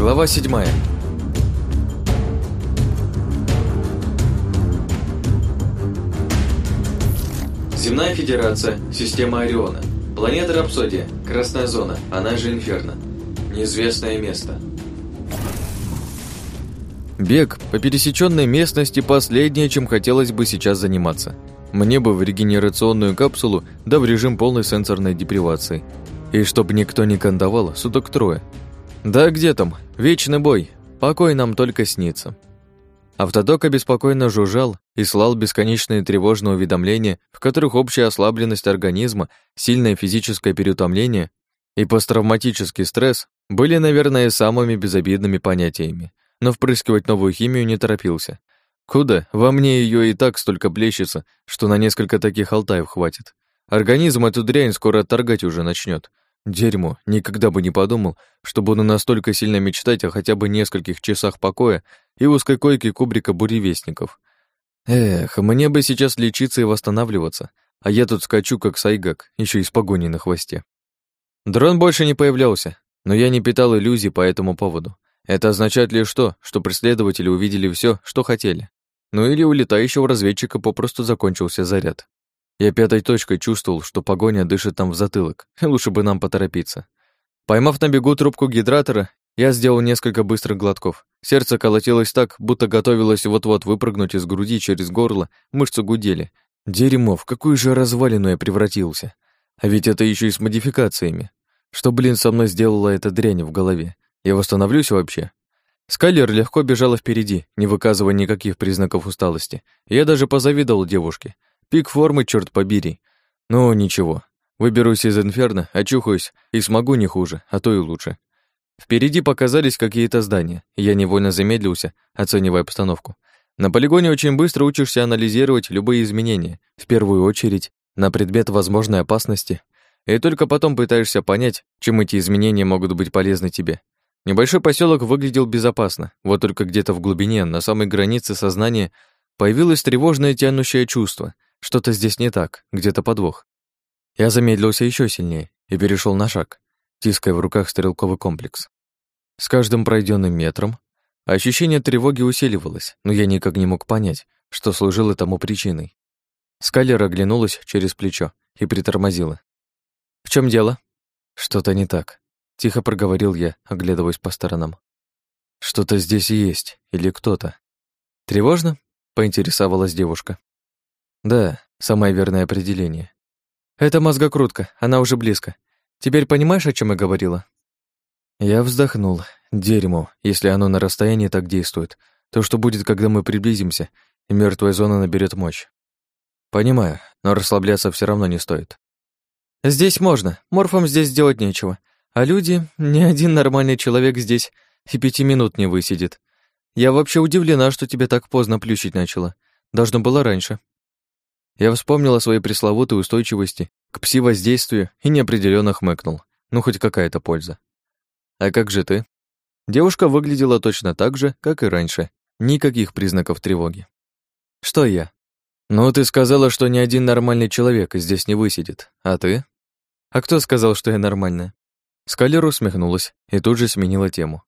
Глава седьмая. Земная Федерация, система Ориона. Планета Рапсодия, Красная Зона, она же Инферно. Неизвестное место. Бег по пересеченной местности последнее, чем хотелось бы сейчас заниматься. Мне бы в регенерационную капсулу, да в режим полной сенсорной депривации. И чтобы никто не кандовал, суток трое. Да где там? Вечный бой. Покой нам только снится. Автодок обеспокоенно жужжал и слал бесконечные тревожные уведомления, в которых общая ослабленность организма, сильное физическое переутомление и посттравматический стресс были, наверное, самыми безобидными понятиями, но впрыскивать новую химию не торопился. Куда? Во мне ее и так столько плещется, что на несколько таких алтаев хватит. Организм эту дрянь скоро отторгать уже начнет. Дерьмо, никогда бы не подумал, что буду настолько сильно мечтать о хотя бы нескольких часах покоя и узкой койке кубрика буревестников. Эх, мне бы сейчас лечиться и восстанавливаться, а я тут скачу как сайгак, еще и с погоней на хвосте. Дрон больше не появлялся, но я не питал иллюзий по этому поводу. Это означает лишь то, что преследователи увидели все, что хотели. Ну или у летающего разведчика попросту закончился заряд. Я пятой точкой чувствовал, что погоня дышит там в затылок, и лучше бы нам поторопиться. Поймав на бегу трубку гидратора, я сделал несколько быстрых глотков. Сердце колотилось так, будто готовилось вот-вот выпрыгнуть из груди через горло, мышцы гудели. Дерьмо, в какую же развалину я превратился. А ведь это еще и с модификациями. Что, блин, со мной сделала эта дрянь в голове? Я восстановлюсь вообще? Скайлер легко бежала впереди, не выказывая никаких признаков усталости. Я даже позавидовал девушке. Пик формы, черт побери. Ну, ничего. Выберусь из инферно, очухаюсь и смогу не хуже, а то и лучше. Впереди показались какие-то здания, я невольно замедлился, оценивая обстановку. На полигоне очень быстро учишься анализировать любые изменения, в первую очередь на предмет возможной опасности, и только потом пытаешься понять, чем эти изменения могут быть полезны тебе. Небольшой поселок выглядел безопасно, вот только где-то в глубине, на самой границе сознания, появилось тревожное тянущее чувство — что-то здесь не так, где-то подвох. Я замедлился еще сильнее и перешел на шаг, тиская в руках стрелковый комплекс. С каждым пройденным метром ощущение тревоги усиливалось, но я никак не мог понять, что служило тому причиной. Скалер оглянулась через плечо и притормозила. «В чем дело?» «Что-то не так», — тихо проговорил я, оглядываясь по сторонам. «Что-то здесь есть, или кто-то». «Тревожно?» — поинтересовалась девушка. Да, самое верное определение. Это мозгокрутка, она уже близко. Теперь понимаешь, о чем я говорила? Я вздохнул. Дерьмо, если оно на расстоянии так действует, то что будет, когда мы приблизимся, и мертвая зона наберет мощь? Понимаю, но расслабляться все равно не стоит. Здесь можно, морфам здесь сделать нечего. А люди, ни один нормальный человек здесь и пяти минут не высидит. Я вообще удивлена, что тебя так поздно плющить начала. Должно было раньше. Я вспомнил о своей пресловутой устойчивости к пси-воздействию и неопределенно хмыкнул. Ну, хоть какая-то польза. А как же ты? Девушка выглядела точно так же, как и раньше. Никаких признаков тревоги. Что я? Ну, ты сказала, что ни один нормальный человек здесь не высидит. А ты? А кто сказал, что я нормальная? Скалер усмехнулась и тут же сменила тему.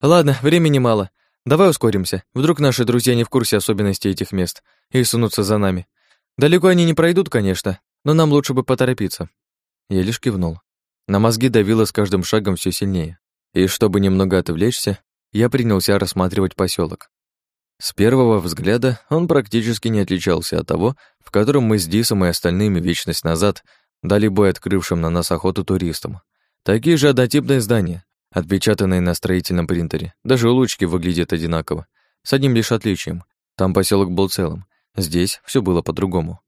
Ладно, времени мало. Давай ускоримся. Вдруг наши друзья не в курсе особенностей этих мест и сунутся за нами. Далеко они не пройдут, конечно, но нам лучше бы поторопиться. Я лишь кивнул. На мозги давило с каждым шагом все сильнее. И чтобы немного отвлечься, я принялся рассматривать поселок. С первого взгляда он практически не отличался от того, в котором мы с Дисом и остальными вечность назад дали бой открывшим на нас охоту туристам. Такие же однотипные здания, отпечатанные на строительном принтере. Даже улучки выглядят одинаково, с одним лишь отличием. Там поселок был целым, Здесь все было по-другому.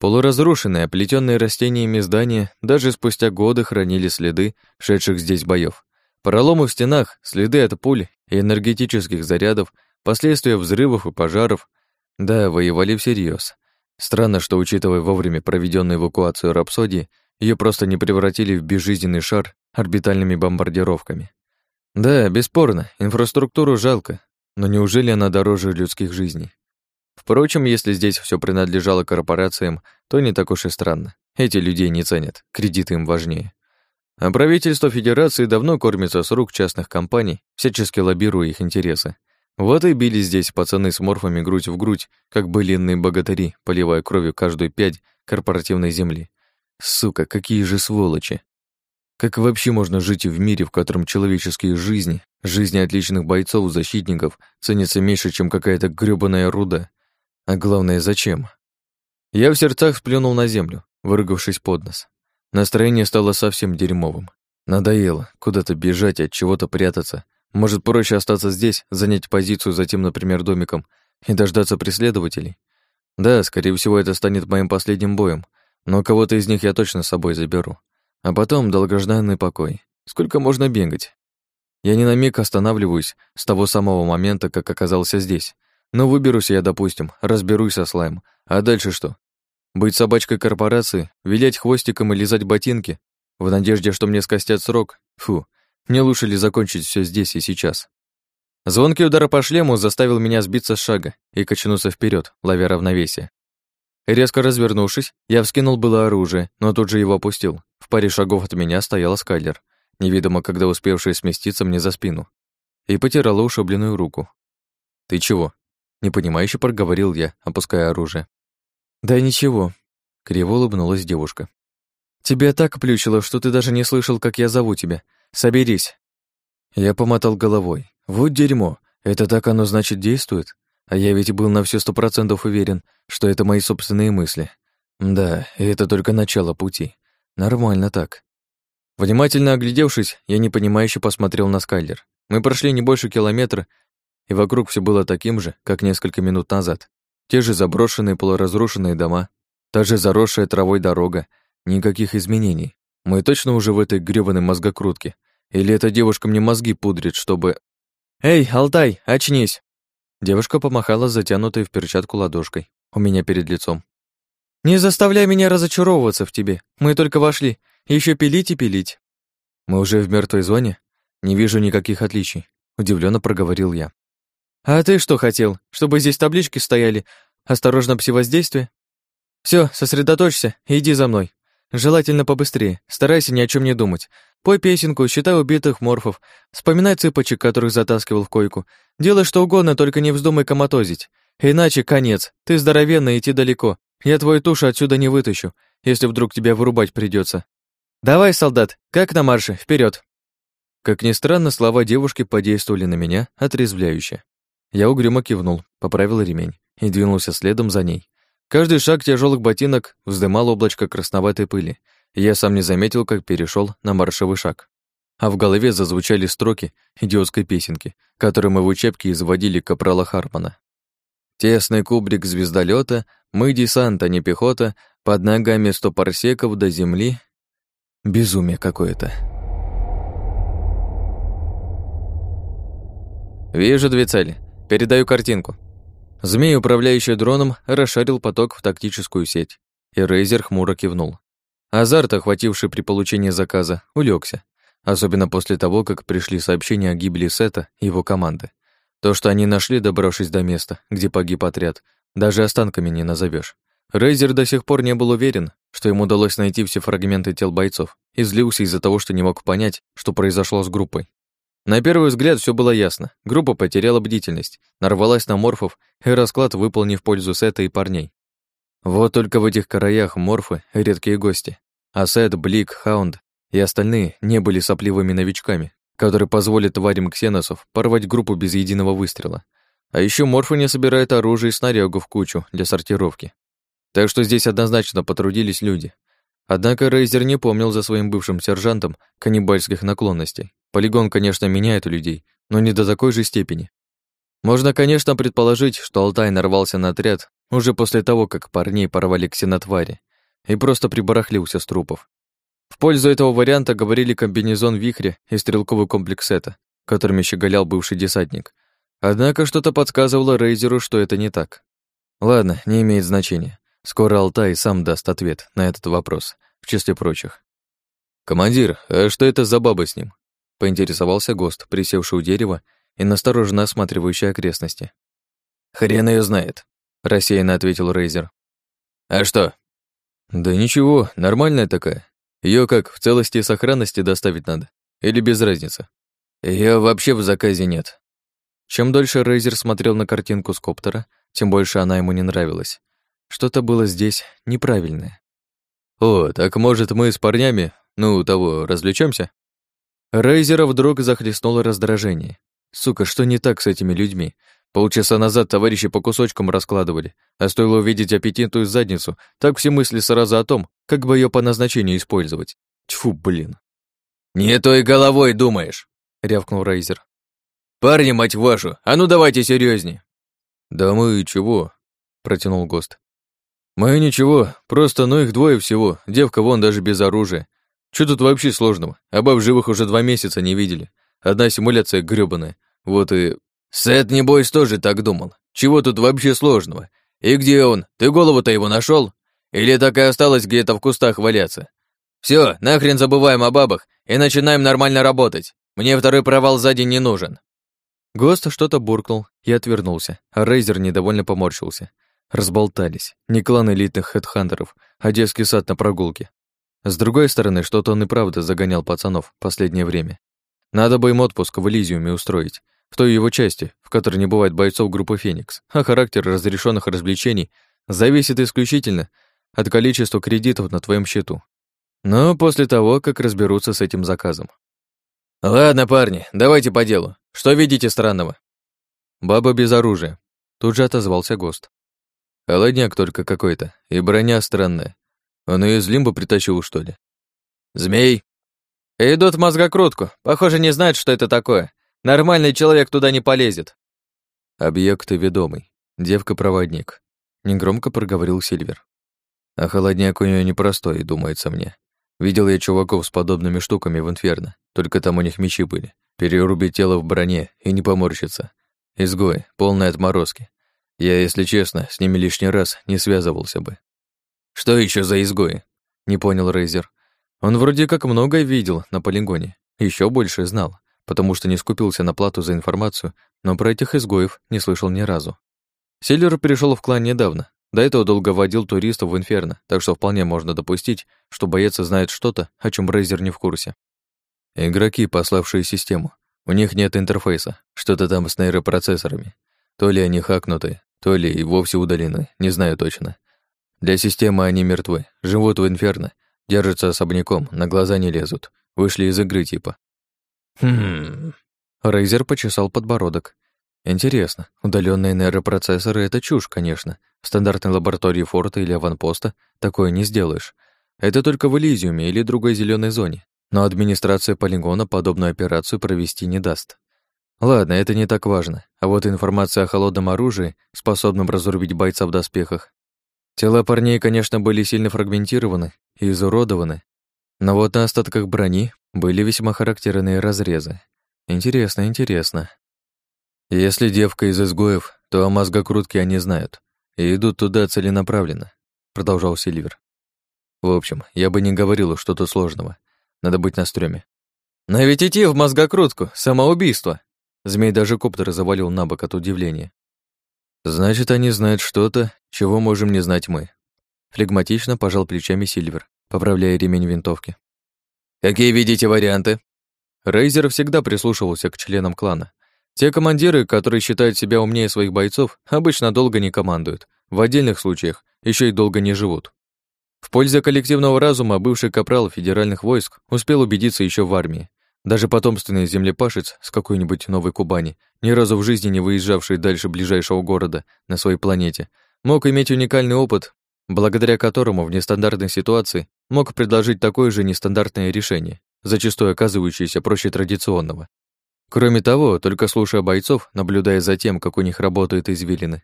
Полуразрушенные, оплетенные растениями здания даже спустя годы хранили следы шедших здесь боев. Проломы в стенах, следы от пуль и энергетических зарядов, последствия взрывов и пожаров. Да, воевали всерьез. Странно, что, учитывая вовремя проведенную эвакуацию рапсодии, ее просто не превратили в безжизненный шар орбитальными бомбардировками. Да, бесспорно, инфраструктуру жалко, но неужели она дороже людских жизней? Впрочем, если здесь все принадлежало корпорациям, то не так уж и странно. Эти людей не ценят, кредиты им важнее. А правительство Федерации давно кормится с рук частных компаний, всячески лоббируя их интересы. Вот и били здесь пацаны с морфами грудь в грудь, как былинные богатыри, поливая кровью каждую пять корпоративной земли. Сука, какие же сволочи. Как вообще можно жить в мире, в котором человеческие жизни, жизни отличных бойцов, защитников ценятся меньше, чем какая-то грёбаная руда? А главное, зачем? Я в сердцах сплюнул на землю, выругавшись под нос. Настроение стало совсем дерьмовым. Надоело куда-то бежать, от чего-то прятаться. Может, проще остаться здесь, занять позицию за тем, например, домиком, и дождаться преследователей? Да, скорее всего, это станет моим последним боем, но кого-то из них я точно с собой заберу. А потом долгожданный покой. Сколько можно бегать? Я ни на миг останавливаюсь с того самого момента, как оказался здесь. Но выберусь я, допустим, разберусь со слайм. А дальше что? Быть собачкой корпорации, вилять хвостиком и лизать ботинки? В надежде, что мне скостят срок? Фу, мне лучше ли закончить все здесь и сейчас? Звонкий удар по шлему заставил меня сбиться с шага и качнуться вперед, ловя равновесие. Резко развернувшись, я вскинул было оружие, но тут же его опустил. В паре шагов от меня стоял скайлер, невидимо когда успевший сместиться мне за спину, и потирала ушибленную руку. «Ты чего?» — непонимающе проговорил я, опуская оружие. «Да ничего», — криво улыбнулась девушка. «Тебя так плющило, что ты даже не слышал, как я зову тебя. Соберись». Я помотал головой. «Вот дерьмо. Это так оно, значит, действует? А я ведь был на все сто процентов уверен, что это мои собственные мысли. Да, и это только начало пути. Нормально так. Внимательно оглядевшись, я непонимающе посмотрел на Скайлер. Мы прошли не больше километра, и вокруг все было таким же, как несколько минут назад. Те же заброшенные полуразрушенные дома, та же заросшая травой дорога. Никаких изменений. Мы точно уже в этой грёбаной мозгокрутке. Или эта девушка мне мозги пудрит, чтобы... «Эй, Алтай, очнись!» Девушка помахала затянутой в перчатку ладошкой у меня перед лицом. «Не заставляй меня разочаровываться в тебе. Мы только вошли. Еще пилить и пилить». «Мы уже в мертвой зоне? Не вижу никаких отличий», — удивленно проговорил я. «А ты что хотел? Чтобы здесь таблички стояли? Осторожно, псевоздействие? Все, сосредоточься иди за мной. Желательно побыстрее. Старайся ни о чем не думать. Пой песенку, считай убитых морфов, вспоминай цыпочек, которых затаскивал в койку. Делай что угодно, только не вздумай коматозить. Иначе конец. Ты здоровенный, идти далеко. Я твою тушу отсюда не вытащу, если вдруг тебя вырубать придется. Давай, солдат, как на марше, вперед. Как ни странно, слова девушки подействовали на меня отрезвляюще. Я угрюмо кивнул, поправил ремень и двинулся следом за ней. Каждый шаг тяжелых ботинок вздымал облачко красноватой пыли, я сам не заметил, как перешел на маршевый шаг. А в голове зазвучали строки идиотской песенки, которые мы в учебке изводили капрала Хармана. Тесный кубрик звездолета, мы десант, а не пехота, под ногами сто парсеков до земли. Безумие какое-то. Вижу две цели. Передаю картинку. Змей, управляющий дроном, расшарил поток в тактическую сеть, и Рейзер хмуро кивнул. Азарт, охвативший при получении заказа, улегся, особенно после того, как пришли сообщения о гибели Сета и его команды. То, что они нашли, добравшись до места, где погиб отряд, даже останками не назовешь. Рейзер до сих пор не был уверен, что ему удалось найти все фрагменты тел бойцов, и злился из-за того, что не мог понять, что произошло с группой. На первый взгляд все было ясно. Группа потеряла бдительность, нарвалась на морфов, и расклад выпал не в пользу Сета и парней. Вот только в этих краях морфы — редкие гости. Асет, Блик, Хаунд и остальные не были сопливыми новичками, которые позволят тварям ксеносов порвать группу без единого выстрела. А еще морфы не собирают оружие и снарягу в кучу для сортировки. Так что здесь однозначно потрудились люди. Однако Рейзер не помнил за своим бывшим сержантом каннибальских наклонностей. Полигон, конечно, меняет людей, но не до такой же степени. Можно, конечно, предположить, что Алтай нарвался на отряд уже после того, как парней порвали ксенотвари, и просто прибарахлился с трупов. В пользу этого варианта говорили комбинезон вихря и стрелковый комплекс Сета, которыми щеголял бывший десантник. Однако что-то подсказывало Рейзеру, что это не так. Ладно, не имеет значения. Скоро Алтай сам даст ответ на этот вопрос, в числе прочих. «Командир, а что это за баба с ним?» — поинтересовался ГОСТ, присевший у дерева и настороженно осматривающий окрестности. «Хрен ее знает», — рассеянно ответил Рейзер. «А что, «Да ничего, нормальная такая. Ее как, в целости и сохранности доставить надо? Или без разницы? Ее вообще в заказе нет. Чем дольше Рейзер смотрел на картинку с коптера, тем больше она ему не нравилась. Что-то было здесь неправильное. «О, так может мы с парнями, ну, того, развлечемся? Рейзера вдруг захлестнуло раздражение. Сука, что не так с этими людьми? Полчаса назад товарищи по кусочкам раскладывали, а стоило увидеть аппетитную задницу, так все мысли сразу о том, как бы ее по назначению использовать. Тьфу, блин. «Не той головой думаешь», — рявкнул Рейзер. «Парни, мать вашу, а ну давайте серьезнее. «Да мы чего?» — протянул ГОСТ. «Мы ничего, просто ну их двое всего, девка вон даже без оружия. Что тут вообще сложного? А баб живых уже два месяца не видели. Одна симуляция грёбаная. Вот и Сет, небось, тоже так думал. Чего тут вообще сложного? И где он? Ты голову-то его нашел? Или так и осталось где-то в кустах валяться? Все, нахрен забываем о бабах и начинаем нормально работать. Мне второй провал за день не нужен. Гост что-то буркнул и отвернулся, а Рейзер недовольно поморщился. Разболтались. Не клан элитных хедхантеров, а детский сад на прогулке. С другой стороны, что-то он и правда загонял пацанов последнее время. Надо бы им отпуск в Элизиуме устроить, в той его части, в которой не бывает бойцов группы «Феникс», а характер разрешенных развлечений зависит исключительно от количества кредитов на твоем счету. Но после того, как разберутся с этим заказом. «Ладно, парни, давайте по делу. Что видите странного?» «Баба без оружия», — тут же отозвался ГОСТ. «Холодняк только какой-то, и броня странная. Он ее из лимба притащил, что ли?» «Змей!» «Идут в мозгокрутку. Похоже, не знают, что это такое. Нормальный человек туда не полезет. Объект ведомый. Девка-проводник. Негромко проговорил Сильвер. А холодняк у нее непростой, думается мне. Видел я чуваков с подобными штуками в Инферно, только там у них мечи были. Перерубить тело в броне и не поморщиться. Изгой, полные отморозки. Я, если честно, с ними лишний раз не связывался бы. Что еще за изгои? Не понял Рейзер. Он вроде как многое видел на полигоне, еще больше знал потому что не скупился на плату за информацию, но про этих изгоев не слышал ни разу. Силлер перешел в клан недавно, до этого долго водил туристов в Инферно, так что вполне можно допустить, что боец знает что-то, о чем Брейзер не в курсе. Игроки, пославшие систему. У них нет интерфейса, что-то там с нейропроцессорами. То ли они хакнуты, то ли и вовсе удалены, не знаю точно. Для системы они мертвы, живут в Инферно, держатся особняком, на глаза не лезут, вышли из игры типа. Хм. Рейзер почесал подбородок. Интересно, удаленные нейропроцессоры — это чушь, конечно. В стандартной лаборатории форта или аванпоста такое не сделаешь. Это только в Элизиуме или другой зеленой зоне. Но администрация полигона подобную операцию провести не даст. Ладно, это не так важно. А вот информация о холодном оружии, способном разрубить бойца в доспехах. Тела парней, конечно, были сильно фрагментированы и изуродованы, но вот на остатках брони были весьма характерные разрезы. Интересно, интересно. Если девка из изгоев, то о мозгокрутке они знают и идут туда целенаправленно, продолжал Сильвер. В общем, я бы не говорил что-то сложного. Надо быть на стреме. Но ведь идти в мозгокрутку — самоубийство. Змей даже коптер завалил на бок от удивления. Значит, они знают что-то, чего можем не знать мы. Флегматично пожал плечами Сильвер, поправляя ремень винтовки. «Какие видите варианты?» Рейзер всегда прислушивался к членам клана. Те командиры, которые считают себя умнее своих бойцов, обычно долго не командуют. В отдельных случаях еще и долго не живут. В пользу коллективного разума бывший капрал федеральных войск успел убедиться еще в армии. Даже потомственный землепашец с какой-нибудь Новой Кубани, ни разу в жизни не выезжавший дальше ближайшего города на своей планете, мог иметь уникальный опыт, благодаря которому в нестандартной ситуации мог предложить такое же нестандартное решение, зачастую оказывающееся проще традиционного. Кроме того, только слушая бойцов, наблюдая за тем, как у них работают извилины,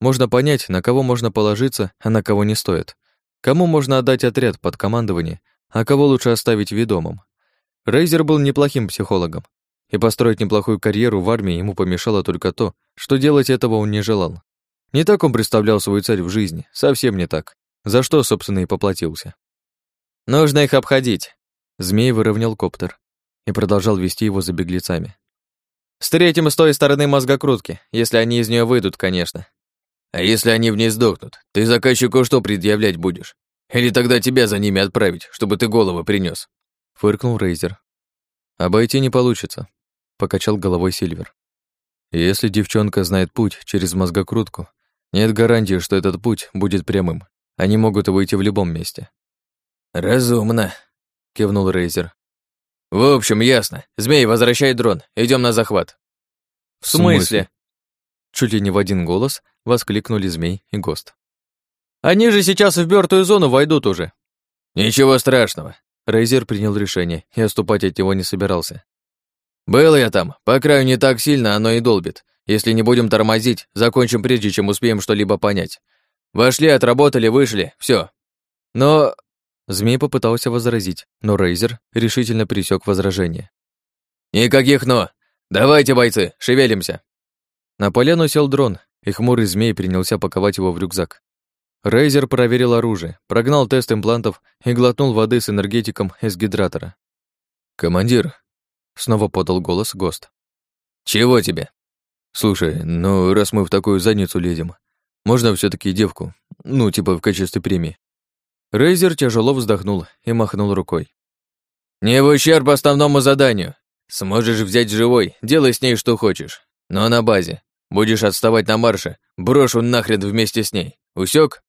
можно понять, на кого можно положиться, а на кого не стоит. Кому можно отдать отряд под командование, а кого лучше оставить ведомым. Рейзер был неплохим психологом, и построить неплохую карьеру в армии ему помешало только то, что делать этого он не желал. Не так он представлял свою цель в жизни, совсем не так. За что, собственно, и поплатился. Нужно их обходить. Змей выровнял коптер и продолжал вести его за беглецами. Встретим с той стороны мозгокрутки, если они из нее выйдут, конечно. А если они в ней сдохнут, ты заказчику что предъявлять будешь? Или тогда тебя за ними отправить, чтобы ты голову принес? Фыркнул Рейзер. Обойти не получится, покачал головой Сильвер. Если девчонка знает путь через мозгокрутку, нет гарантии, что этот путь будет прямым. Они могут выйти в любом месте. Разумно, кивнул Рейзер. В общем, ясно. Змей, возвращай дрон. Идем на захват. В смысле? Чуть ли не в один голос воскликнули Змей и Гост. Они же сейчас в мертвую зону войдут уже. Ничего страшного. Рейзер принял решение и отступать от него не собирался. Был я там, по краю не так сильно оно и долбит. Если не будем тормозить, закончим прежде, чем успеем что-либо понять. Вошли, отработали, вышли, все. Но... Змей попытался возразить, но Рейзер решительно пресек возражение. «Никаких «но». Давайте, бойцы, шевелимся». На поляну сел дрон, и хмурый змей принялся паковать его в рюкзак. Рейзер проверил оружие, прогнал тест имплантов и глотнул воды с энергетиком из гидратора. «Командир», — снова подал голос ГОСТ. «Чего тебе?» «Слушай, ну раз мы в такую задницу лезем, можно все таки девку, ну, типа в качестве премии». Рейзер тяжело вздохнул и махнул рукой. «Не в ущерб основному заданию. Сможешь взять живой, делай с ней что хочешь. Но на базе. Будешь отставать на марше, брошу нахрен вместе с ней. Усек?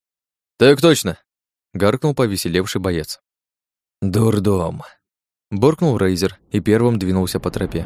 «Так точно», — гаркнул повеселевший боец. «Дурдом», — буркнул Рейзер и первым двинулся по тропе.